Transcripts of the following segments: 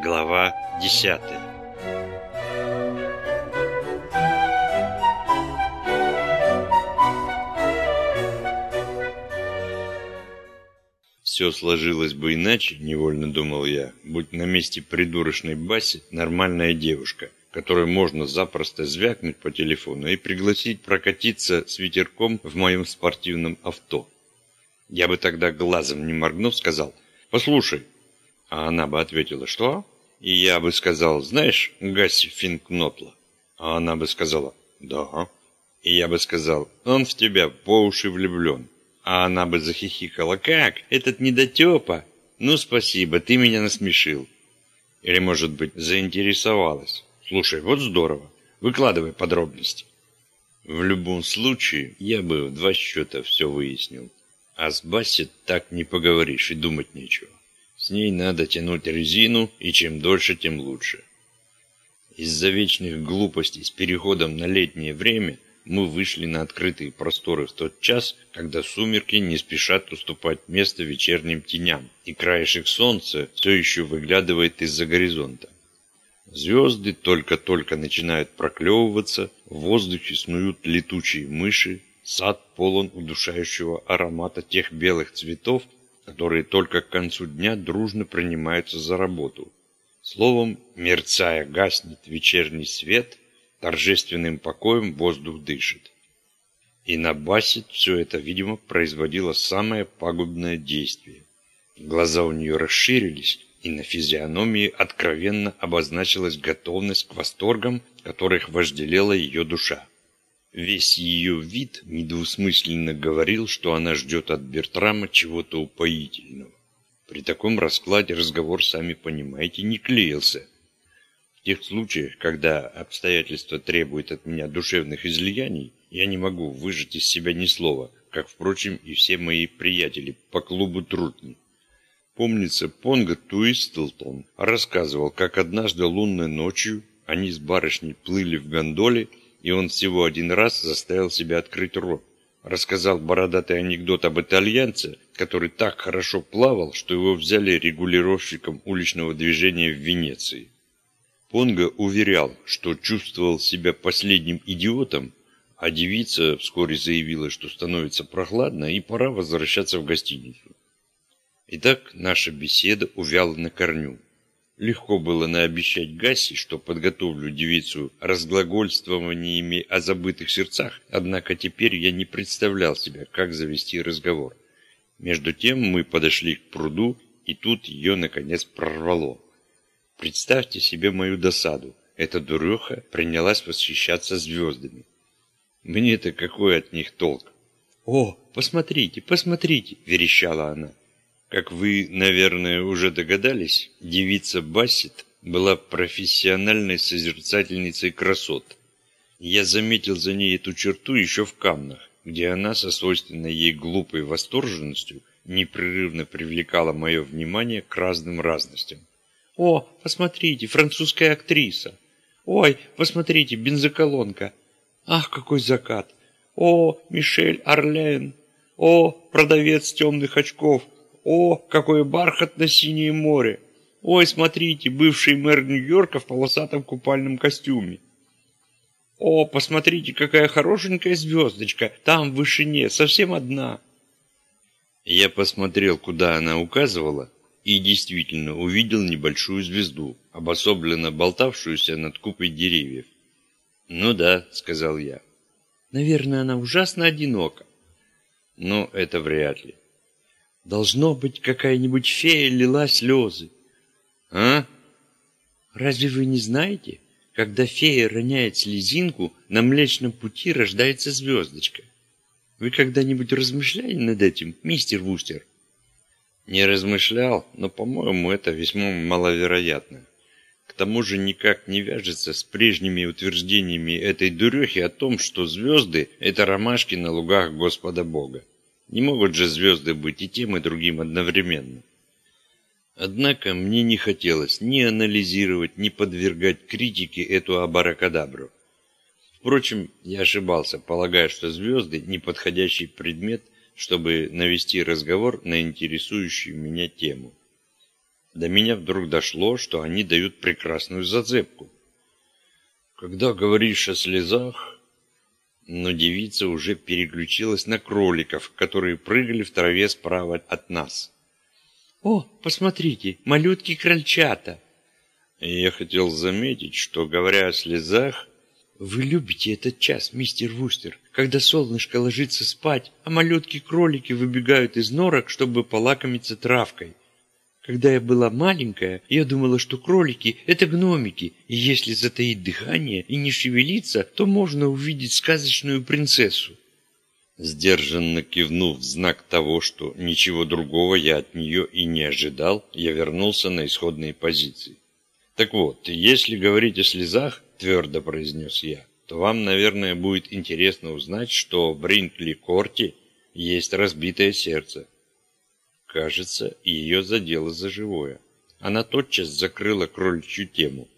Глава 10 Все сложилось бы иначе, невольно думал я, будь на месте придурочной Баси нормальная девушка, которую можно запросто звякнуть по телефону и пригласить прокатиться с ветерком в моем спортивном авто. Я бы тогда глазом не моргнув сказал «Послушай, а она бы ответила, что? И я бы сказал, знаешь, Гасси Финкнотла. А она бы сказала, да. И я бы сказал, он в тебя по уши влюблен. А она бы захихикала, как? Этот недотепа? Ну, спасибо, ты меня насмешил. Или, может быть, заинтересовалась. Слушай, вот здорово. Выкладывай подробности. В любом случае, я бы в два счета все выяснил. А с Басси так не поговоришь и думать нечего. Ней надо тянуть резину, и чем дольше, тем лучше. Из-за вечных глупостей с переходом на летнее время мы вышли на открытые просторы в тот час, когда сумерки не спешат уступать место вечерним теням, и краешек солнца все еще выглядывает из-за горизонта. Звезды только-только начинают проклевываться, в воздухе снуют летучие мыши, сад полон удушающего аромата тех белых цветов, которые только к концу дня дружно принимаются за работу. Словом, мерцая гаснет вечерний свет, торжественным покоем воздух дышит. И на Басит все это, видимо, производило самое пагубное действие. Глаза у нее расширились, и на физиономии откровенно обозначилась готовность к восторгам, которых вожделела ее душа. Весь ее вид недвусмысленно говорил, что она ждет от Бертрама чего-то упоительного. При таком раскладе разговор, сами понимаете, не клеился. В тех случаях, когда обстоятельства требуют от меня душевных излияний, я не могу выжать из себя ни слова, как, впрочем, и все мои приятели по клубу Трутни. Помнится, Понго Туистлтон рассказывал, как однажды лунной ночью они с барышней плыли в гондоле и он всего один раз заставил себя открыть рот. Рассказал бородатый анекдот об итальянце, который так хорошо плавал, что его взяли регулировщиком уличного движения в Венеции. Понго уверял, что чувствовал себя последним идиотом, а девица вскоре заявила, что становится прохладно и пора возвращаться в гостиницу. Итак, наша беседа увяла на корню. Легко было наобещать Гаси, что подготовлю девицу разглагольствованиями о забытых сердцах, однако теперь я не представлял себя, как завести разговор. Между тем мы подошли к пруду, и тут ее, наконец, прорвало. Представьте себе мою досаду. Эта дуреха принялась восхищаться звездами. Мне-то какой от них толк? «О, посмотрите, посмотрите!» – верещала она. Как вы, наверное, уже догадались, девица Бассет была профессиональной созерцательницей красот. Я заметил за ней эту черту еще в Камнах, где она со свойственной ей глупой восторженностью непрерывно привлекала мое внимание к разным разностям. «О, посмотрите, французская актриса! Ой, посмотрите, бензоколонка! Ах, какой закат! О, Мишель Орлен! О, продавец темных очков! О, какое бархатно-синее море! Ой, смотрите, бывший мэр Нью-Йорка в полосатом купальном костюме. О, посмотрите, какая хорошенькая звездочка, там в вышине, совсем одна. Я посмотрел, куда она указывала, и действительно увидел небольшую звезду, обособленно болтавшуюся над купой деревьев. «Ну да», — сказал я. «Наверное, она ужасно одинока». «Ну, это вряд ли. Должно быть, какая-нибудь фея лила слезы. А? Разве вы не знаете, когда фея роняет слезинку, на Млечном Пути рождается звездочка? Вы когда-нибудь размышляли над этим, мистер Вустер? Не размышлял, но, по-моему, это весьма маловероятно. К тому же никак не вяжется с прежними утверждениями этой дурехи о том, что звезды – это ромашки на лугах Господа Бога. Не могут же звезды быть и тем, и другим одновременно. Однако мне не хотелось ни анализировать, ни подвергать критике эту абаракадабру. Впрочем, я ошибался, полагая, что звезды – неподходящий предмет, чтобы навести разговор на интересующую меня тему. До меня вдруг дошло, что они дают прекрасную зацепку. Когда говоришь о слезах, но девица уже переключилась на кроликов, которые прыгали в траве справа от нас. «О, посмотрите, малютки-крольчата!» Я хотел заметить, что, говоря о слезах, «Вы любите этот час, мистер Вустер, когда солнышко ложится спать, а малютки-кролики выбегают из норок, чтобы полакомиться травкой. Когда я была маленькая, я думала, что кролики – это гномики, и если затаить дыхание и не шевелиться, то можно увидеть сказочную принцессу. Сдержанно кивнув в знак того, что ничего другого я от нее и не ожидал, я вернулся на исходные позиции. «Так вот, если говорить о слезах, — твердо произнес я, — то вам, наверное, будет интересно узнать, что в Бринкли-Корте есть разбитое сердце. Кажется, ее задело за живое. Она тотчас закрыла кроличью тему.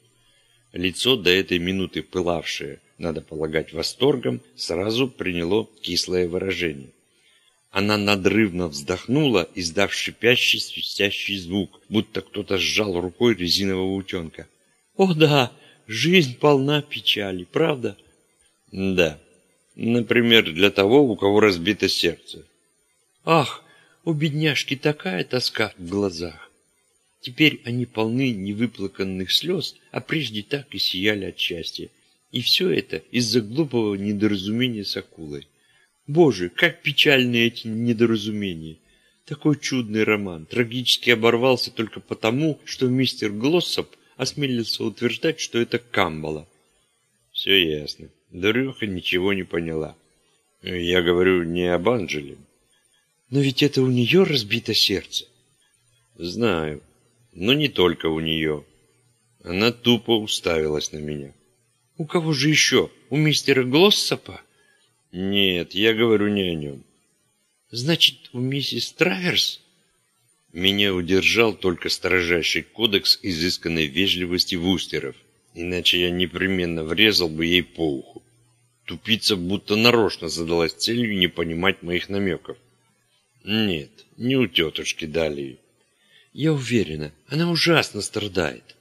Лицо, до этой минуты пылавшее, надо полагать, восторгом, сразу приняло кислое выражение. Она надрывно вздохнула, издав шипящий, свистящий звук, будто кто-то сжал рукой резинового утенка. «О да, жизнь полна печали, правда?» «Да. Например, для того, у кого разбито сердце». «Ах, у бедняжки такая тоска в глазах. Теперь они полны невыплаканных слез, а прежде так и сияли от счастья. И все это из-за глупого недоразумения с акулой. Боже, как печальны эти недоразумения! Такой чудный роман трагически оборвался только потому, что мистер Глоссоп осмелился утверждать, что это Камбала. Все ясно. Дуреха ничего не поняла. Я говорю не об Анджеле. Но ведь это у нее разбито сердце. Знаю, но не только у нее. Она тупо уставилась на меня. У кого же еще? У мистера Глоссопа? Нет, я говорю не о нем. Значит, у миссис Траверс? Меня удержал только строжайший кодекс изысканной вежливости вустеров, иначе я непременно врезал бы ей по уху. Тупица будто нарочно задалась целью не понимать моих намеков. Нет, не у тетушки Далии. Я уверена, она ужасно страдает.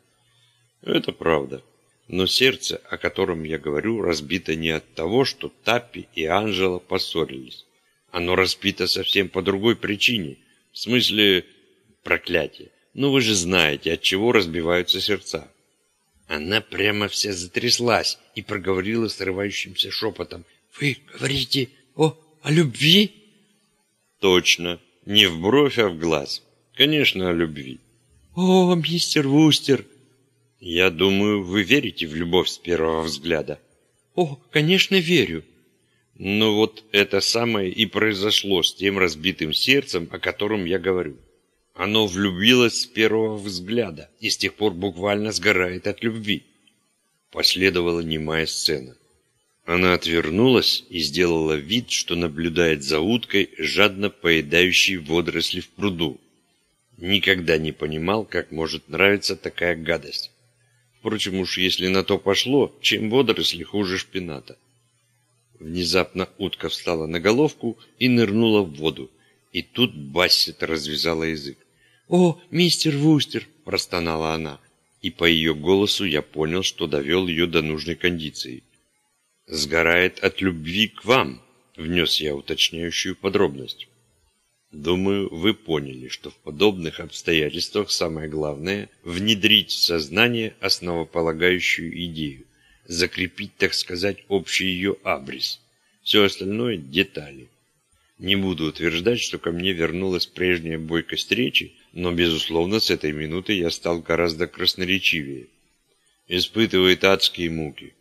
Это правда. Но сердце, о котором я говорю, разбито не от того, что Таппи и Анжела поссорились. Оно разбито совсем по другой причине. В смысле проклятия. Ну вы же знаете, от чего разбиваются сердца. Она прямо вся затряслась и проговорила срывающимся шепотом. «Вы говорите о, о любви?» Точно. Не в бровь, а в глаз. Конечно, о любви. О, мистер Вустер! Я думаю, вы верите в любовь с первого взгляда. О, конечно, верю. Но вот это самое и произошло с тем разбитым сердцем, о котором я говорю. Оно влюбилось с первого взгляда и с тех пор буквально сгорает от любви. Последовала немая сцена. Она отвернулась и сделала вид, что наблюдает за уткой, жадно поедающей водоросли в пруду. Никогда не понимал, как может нравиться такая гадость. Впрочем, уж если на то пошло, чем водоросли хуже шпината. Внезапно утка встала на головку и нырнула в воду. И тут Бассет развязала язык. «О, мистер Вустер!» – простонала она. И по ее голосу я понял, что довел ее до нужной кондиции сгорает от любви к вам», — внес я уточняющую подробность. Думаю, вы поняли, что в подобных обстоятельствах самое главное – внедрить в сознание основополагающую идею, закрепить, так сказать, общий ее абрис. Все остальное – детали. Не буду утверждать, что ко мне вернулась прежняя бойкость речи, но, безусловно, с этой минуты я стал гораздо красноречивее. Испытывает адские муки,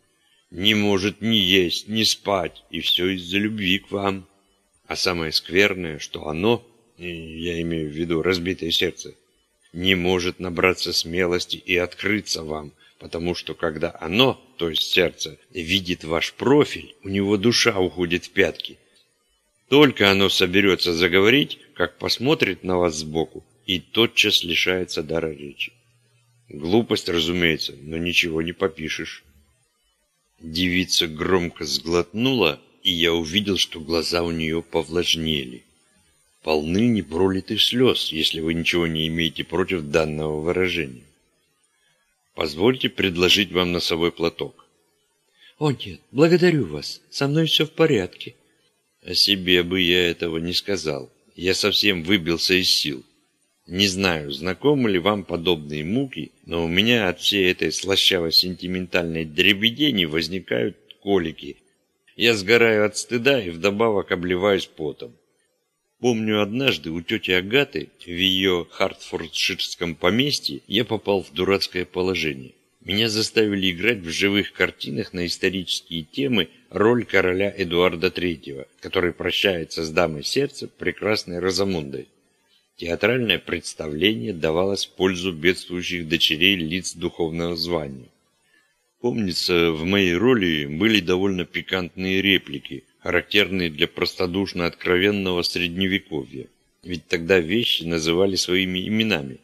не может ни есть, ни спать, и все из-за любви к вам. А самое скверное, что оно, я имею в виду разбитое сердце, не может набраться смелости и открыться вам, потому что когда оно, то есть сердце, видит ваш профиль, у него душа уходит в пятки. Только оно соберется заговорить, как посмотрит на вас сбоку, и тотчас лишается дара речи. Глупость, разумеется, но ничего не попишешь. Девица громко сглотнула, и я увидел, что глаза у нее повлажнели. полны непролитых слез, если вы ничего не имеете против данного выражения. Позвольте предложить вам носовой платок. О нет, благодарю вас, со мной все в порядке. О себе бы я этого не сказал. Я совсем выбился из сил. Не знаю, знакомы ли вам подобные муки, но у меня от всей этой слащаво-сентиментальной дребедени возникают колики. Я сгораю от стыда и вдобавок обливаюсь потом. Помню, однажды у тети Агаты в ее хартфордширском поместье я попал в дурацкое положение. Меня заставили играть в живых картинах на исторические темы роль короля Эдуарда III, который прощается с дамой сердца, прекрасной Розамундой. Театральное представление давалось в пользу бедствующих дочерей лиц духовного звания. Помнится, в моей роли были довольно пикантные реплики, характерные для простодушно откровенного средневековья, ведь тогда вещи называли своими именами.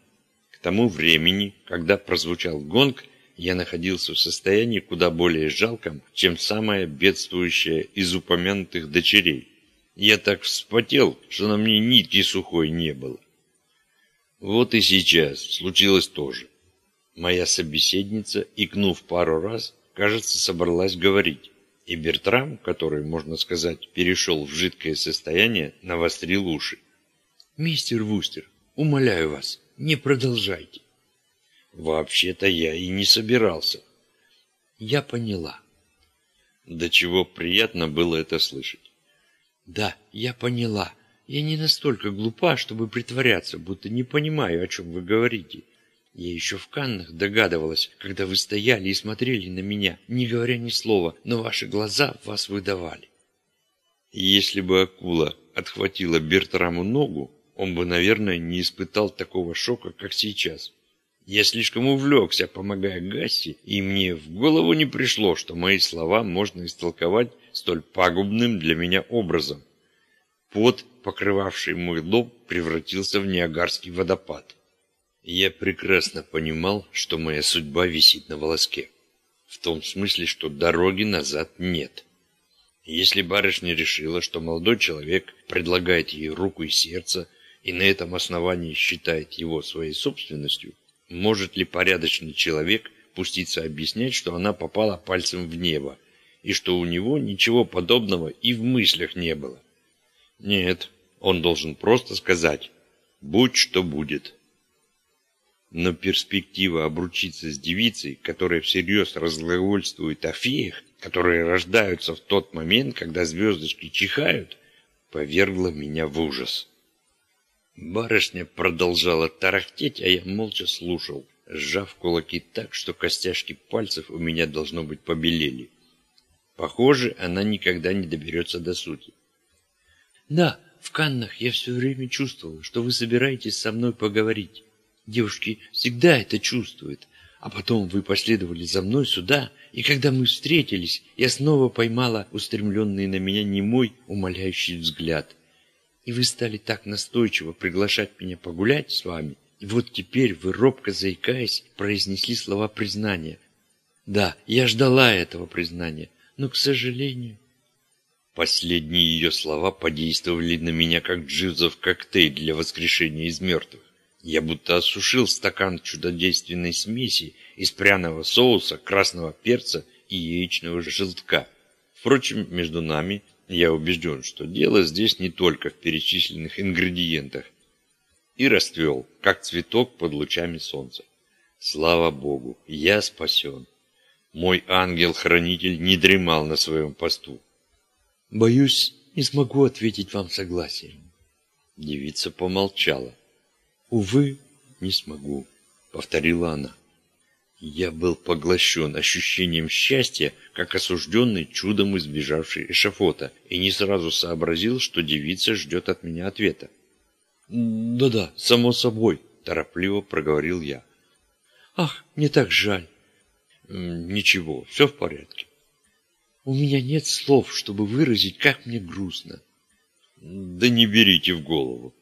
К тому времени, когда прозвучал гонг, я находился в состоянии куда более жалком, чем самая бедствующая из упомянутых дочерей. Я так вспотел, что на мне нитки сухой не было. Вот и сейчас случилось то же. Моя собеседница, икнув пару раз, кажется, собралась говорить. И Бертрам, который, можно сказать, перешел в жидкое состояние, навострил уши. «Мистер Вустер, умоляю вас, не продолжайте». «Вообще-то я и не собирался». «Я поняла». До чего приятно было это слышать. Да, я поняла. Я не настолько глупа, чтобы притворяться, будто не понимаю, о чем вы говорите. Я еще в Каннах догадывалась, когда вы стояли и смотрели на меня, не говоря ни слова, но ваши глаза вас выдавали. Если бы акула отхватила Бертраму ногу, он бы, наверное, не испытал такого шока, как сейчас. Я слишком увлекся, помогая Гасси, и мне в голову не пришло, что мои слова можно истолковать столь пагубным для меня образом. Пот, покрывавший мой лоб, превратился в Ниагарский водопад. Я прекрасно понимал, что моя судьба висит на волоске. В том смысле, что дороги назад нет. Если барышня решила, что молодой человек предлагает ей руку и сердце, и на этом основании считает его своей собственностью, может ли порядочный человек пуститься объяснять, что она попала пальцем в небо, и что у него ничего подобного и в мыслях не было? Нет, он должен просто сказать «будь что будет». Но перспектива обручиться с девицей, которая всерьез разглагольствует о феях, которые рождаются в тот момент, когда звездочки чихают, повергла меня в ужас. Барышня продолжала тарахтеть, а я молча слушал, сжав кулаки так, что костяшки пальцев у меня, должно быть, побелели. Похоже, она никогда не доберется до сути. «Да, в Каннах я все время чувствовал, что вы собираетесь со мной поговорить. Девушки всегда это чувствуют. А потом вы последовали за мной сюда, и когда мы встретились, я снова поймала устремленный на меня немой, умоляющий взгляд и вы стали так настойчиво приглашать меня погулять с вами, и вот теперь вы, робко заикаясь, произнесли слова признания. Да, я ждала этого признания, но, к сожалению... Последние ее слова подействовали на меня, как джизов коктейль для воскрешения из мертвых. Я будто осушил стакан чудодейственной смеси из пряного соуса, красного перца и яичного желтка. Впрочем, между нами я убежден, что дело здесь не только в перечисленных ингредиентах. И расцвел, как цветок под лучами солнца. Слава Богу, я спасен. Мой ангел-хранитель не дремал на своем посту. Боюсь, не смогу ответить вам согласием. Девица помолчала. Увы, не смогу, повторила она. Я был поглощен ощущением счастья, как осужденный чудом избежавший эшафота, и не сразу сообразил, что девица ждет от меня ответа. «Да-да, само собой», – торопливо проговорил я. «Ах, мне так жаль». «Ничего, все в порядке». «У меня нет слов, чтобы выразить, как мне грустно». «Да не берите в голову».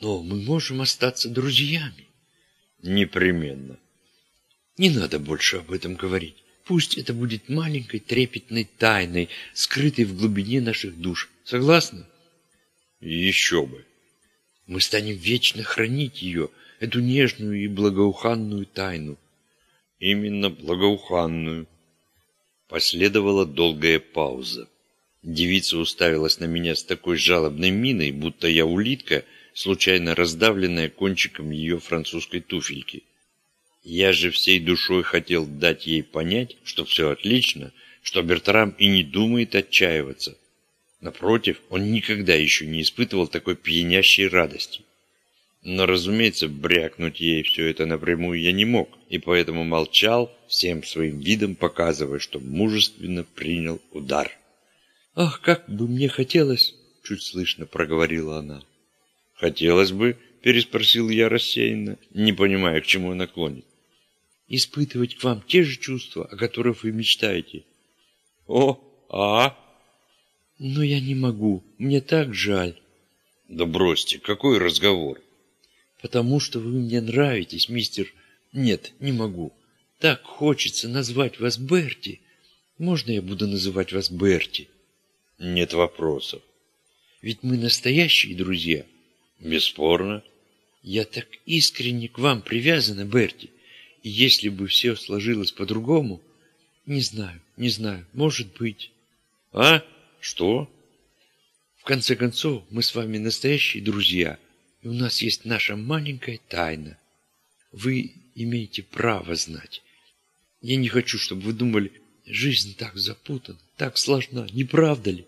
«Но мы можем остаться друзьями». «Непременно». Не надо больше об этом говорить. Пусть это будет маленькой трепетной тайной, скрытой в глубине наших душ. Согласны? Еще бы. Мы станем вечно хранить ее, эту нежную и благоуханную тайну. Именно благоуханную. Последовала долгая пауза. Девица уставилась на меня с такой жалобной миной, будто я улитка, случайно раздавленная кончиком ее французской туфельки. Я же всей душой хотел дать ей понять, что все отлично, что Бертрам и не думает отчаиваться. Напротив, он никогда еще не испытывал такой пьянящей радости. Но, разумеется, брякнуть ей все это напрямую я не мог, и поэтому молчал, всем своим видом показывая, что мужественно принял удар. «Ах, как бы мне хотелось!» — чуть слышно проговорила она. «Хотелось бы?» — переспросил я рассеянно, не понимая, к чему она клонит испытывать к вам те же чувства, о которых вы мечтаете. О, а? Но я не могу, мне так жаль. Да бросьте, какой разговор? Потому что вы мне нравитесь, мистер... Нет, не могу. Так хочется назвать вас Берти. Можно я буду называть вас Берти? Нет вопросов. Ведь мы настоящие друзья. Бесспорно. Я так искренне к вам привязана, Берти. И если бы все сложилось по-другому, не знаю, не знаю, может быть. А? Что? В конце концов, мы с вами настоящие друзья, и у нас есть наша маленькая тайна. Вы имеете право знать. Я не хочу, чтобы вы думали, жизнь так запутана, так сложна, не правда ли?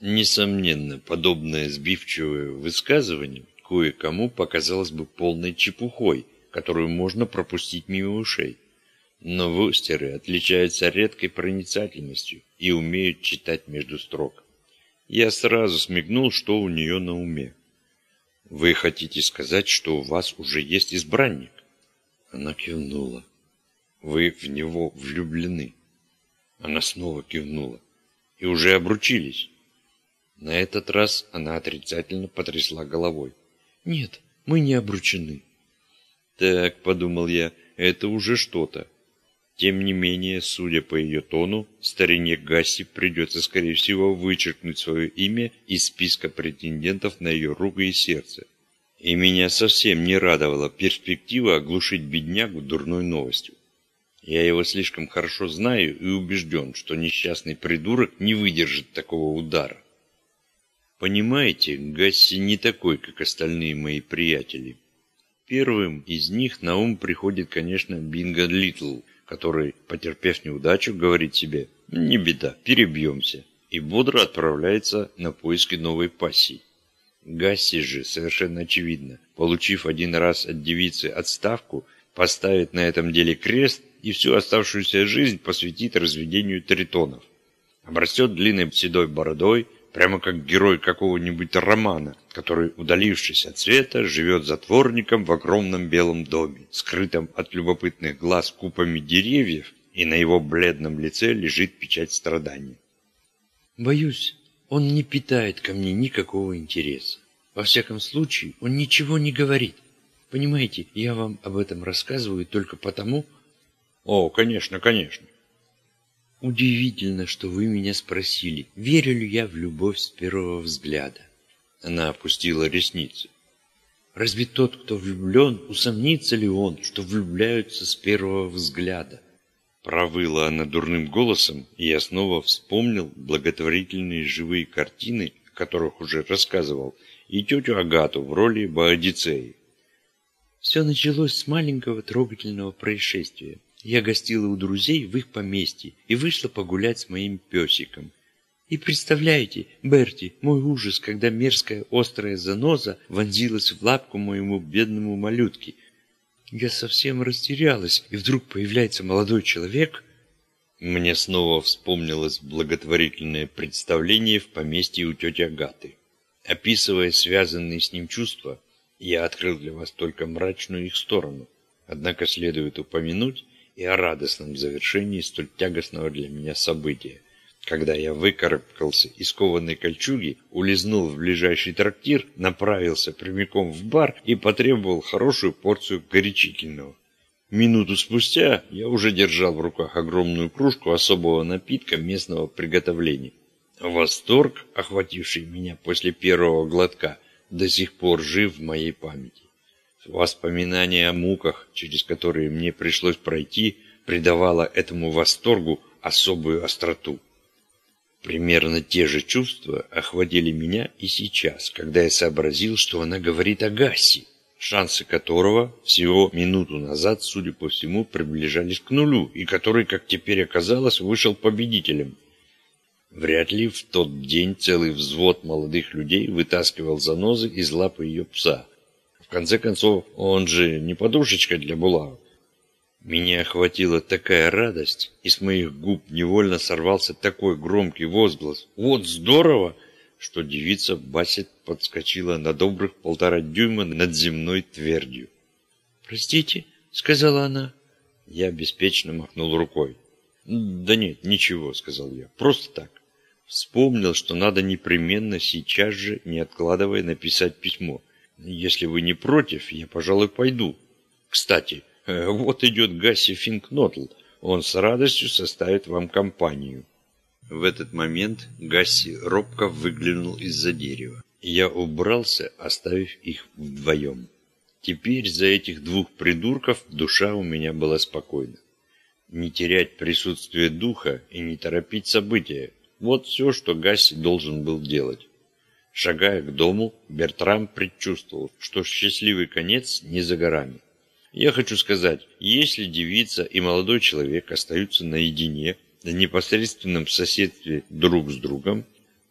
Несомненно, подобное сбивчивое высказывание кое-кому показалось бы полной чепухой – которую можно пропустить мимо ушей. Но вустеры отличаются редкой проницательностью и умеют читать между строк. Я сразу смекнул, что у нее на уме. «Вы хотите сказать, что у вас уже есть избранник?» Она кивнула. «Вы в него влюблены?» Она снова кивнула. «И уже обручились?» На этот раз она отрицательно потрясла головой. «Нет, мы не обручены». Так, подумал я, это уже что-то. Тем не менее, судя по ее тону, старине Гасси придется, скорее всего, вычеркнуть свое имя из списка претендентов на ее руку и сердце. И меня совсем не радовала перспектива оглушить беднягу дурной новостью. Я его слишком хорошо знаю и убежден, что несчастный придурок не выдержит такого удара. Понимаете, Гасси не такой, как остальные мои приятели. Первым из них на ум приходит, конечно, Бинго Литл, который, потерпев неудачу, говорит себе «Не беда, перебьемся» и бодро отправляется на поиски новой пассии. Гасси же, совершенно очевидно, получив один раз от девицы отставку, поставит на этом деле крест и всю оставшуюся жизнь посвятит разведению тритонов. Обрастет длинной седой бородой, прямо как герой какого-нибудь романа, который, удалившись от света, живет затворником в огромном белом доме, скрытом от любопытных глаз купами деревьев, и на его бледном лице лежит печать страданий. Боюсь, он не питает ко мне никакого интереса. Во всяком случае, он ничего не говорит. Понимаете, я вам об этом рассказываю только потому... О, конечно, конечно. Удивительно, что вы меня спросили, верю ли я в любовь с первого взгляда. Она опустила ресницы. Разве тот, кто влюблен, усомнится ли он, что влюбляются с первого взгляда? Провыла она дурным голосом, и я снова вспомнил благотворительные живые картины, о которых уже рассказывал, и тетю Агату в роли Боодицеи. Все началось с маленького трогательного происшествия. Я гостила у друзей в их поместье и вышла погулять с моим песиком. И представляете, Берти, мой ужас, когда мерзкая острая заноза вонзилась в лапку моему бедному малютке. Я совсем растерялась, и вдруг появляется молодой человек. Мне снова вспомнилось благотворительное представление в поместье у тети Агаты. Описывая связанные с ним чувства, я открыл для вас только мрачную их сторону. Однако следует упомянуть, и о радостном завершении столь тягостного для меня события, когда я выкарабкался из кованой кольчуги, улизнул в ближайший трактир, направился прямиком в бар и потребовал хорошую порцию горячительного. Минуту спустя я уже держал в руках огромную кружку особого напитка местного приготовления. Восторг, охвативший меня после первого глотка, до сих пор жив в моей памяти. Воспоминание о муках, через которые мне пришлось пройти, придавало этому восторгу особую остроту. Примерно те же чувства охватили меня и сейчас, когда я сообразил, что она говорит о Гассе, шансы которого всего минуту назад, судя по всему, приближались к нулю, и который, как теперь оказалось, вышел победителем. Вряд ли в тот день целый взвод молодых людей вытаскивал занозы из лапы ее пса. Конце концов, он же не подушечка для булавок. Меня охватила такая радость, и с моих губ невольно сорвался такой громкий возглас. «Вот здорово!» что девица Басит подскочила на добрых полтора дюйма над земной твердью. «Простите», — сказала она. Я беспечно махнул рукой. «Да нет, ничего», — сказал я. «Просто так. Вспомнил, что надо непременно сейчас же, не откладывая, написать письмо. Если вы не против, я, пожалуй, пойду. Кстати, э, вот идет Гасси Финкнотл. Он с радостью составит вам компанию. В этот момент Гасси робко выглянул из-за дерева. Я убрался, оставив их вдвоем. Теперь за этих двух придурков душа у меня была спокойна. Не терять присутствие духа и не торопить события – вот все, что Гасси должен был делать. Шагая к дому, Бертрам предчувствовал, что счастливый конец не за горами. Я хочу сказать, если девица и молодой человек остаются наедине, в непосредственном соседстве друг с другом,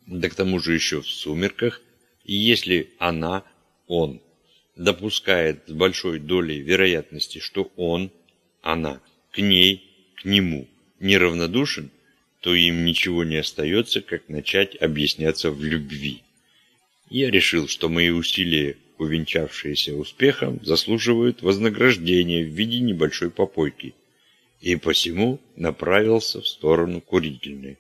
да к тому же еще в сумерках, и если она, он, допускает с большой долей вероятности, что он, она, к ней, к нему неравнодушен, то им ничего не остается, как начать объясняться в любви. Я решил, что мои усилия, увенчавшиеся успехом, заслуживают вознаграждения в виде небольшой попойки, и посему направился в сторону курительной.